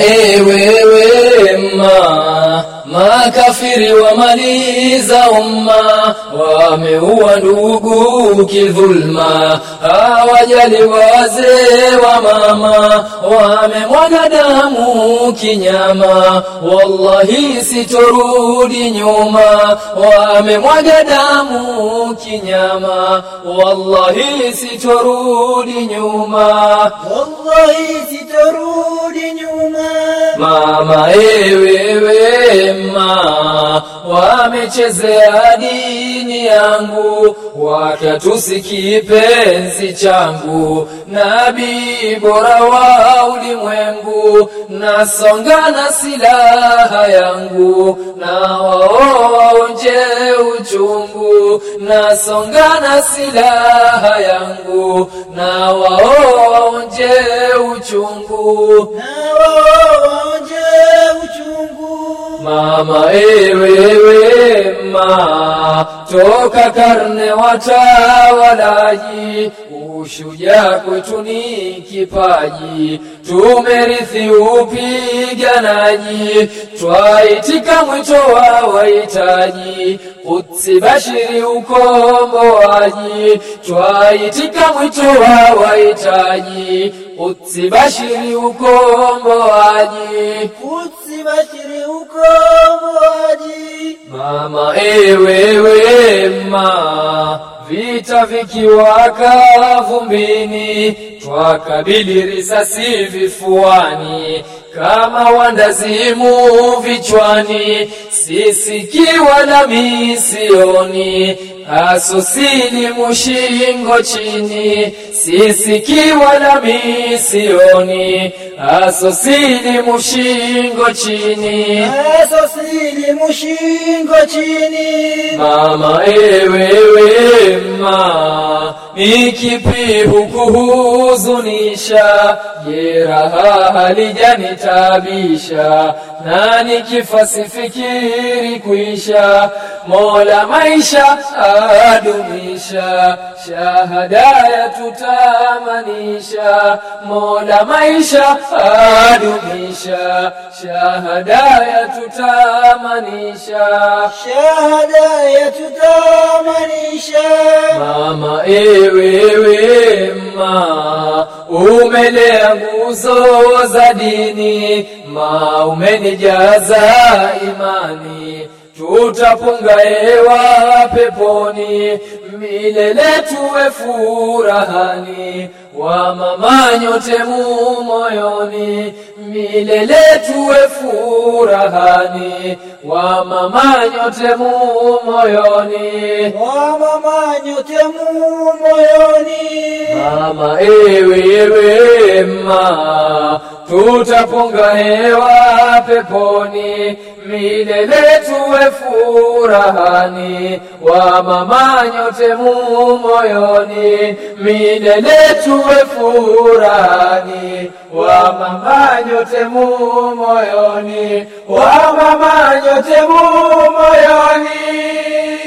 Ewewe ma makafiri wamaliza umma, wameua ndugu kidhulma, hawajali wazee wa mama, wamemwaga damu kinyama, wallahi sitorudi nyuma, wamemwaga damu kinyama, wallahi sitorudi nyuma. wallahi sitarudi nyuma Mama ewewe ma wamechezea dini yangu, wakatusi kipenzi changu, nabii bora wa ulimwengu, nasonga na silaha yangu, na waonje uchungu, nasonga na silaha yangu, na waonje uchungu. na wao uchungu Mama ewewe ma. Toka karne watawalaji, ushujaa kwetu ni kipaji, tumerithi upiganaji, twaitika mwito wa wahitaji, Kutsi bashiri ukomboaji, twaitika mwito wa wahitaji, Kutsi bashiri ukomboaji. kutsi bashiri ukomboaji. Mama ewewe ma vita vikiwaka vumbini, twakabili risasi vifuani. Kama wandazimu vichwani, sisikiwa na misioni asosili mushingo chini, sisiki wala misioni asosili mushingo chini. asosili mushingo chini Mama ewewe ma nikipi hukuhuzunisha, jeraha halijanitabisha, na Nani kifasifikiri kuisha, Mola maisha adumisha, shahada ya tutamanisha, Mola maisha adumisha, shahada ya tutamanisha, shahada yatutamanisha Mama wema ma umelea nguzo za dini, ma umenijaza imani, tutapunga hewa peponi, milele tuwe furahani, wa mama nyote mu moyoni, milele tuwe furahani, wa mama nyote mu moyoni. wa mama nyote mu moyoni Mama ewe ma tutapunga hewa peponi, milele tuwe furahani, wa mama nyote mu moyoni, milele tuwe furahani, wa mama nyote mu moyoni, wa mama nyote mu moyoni.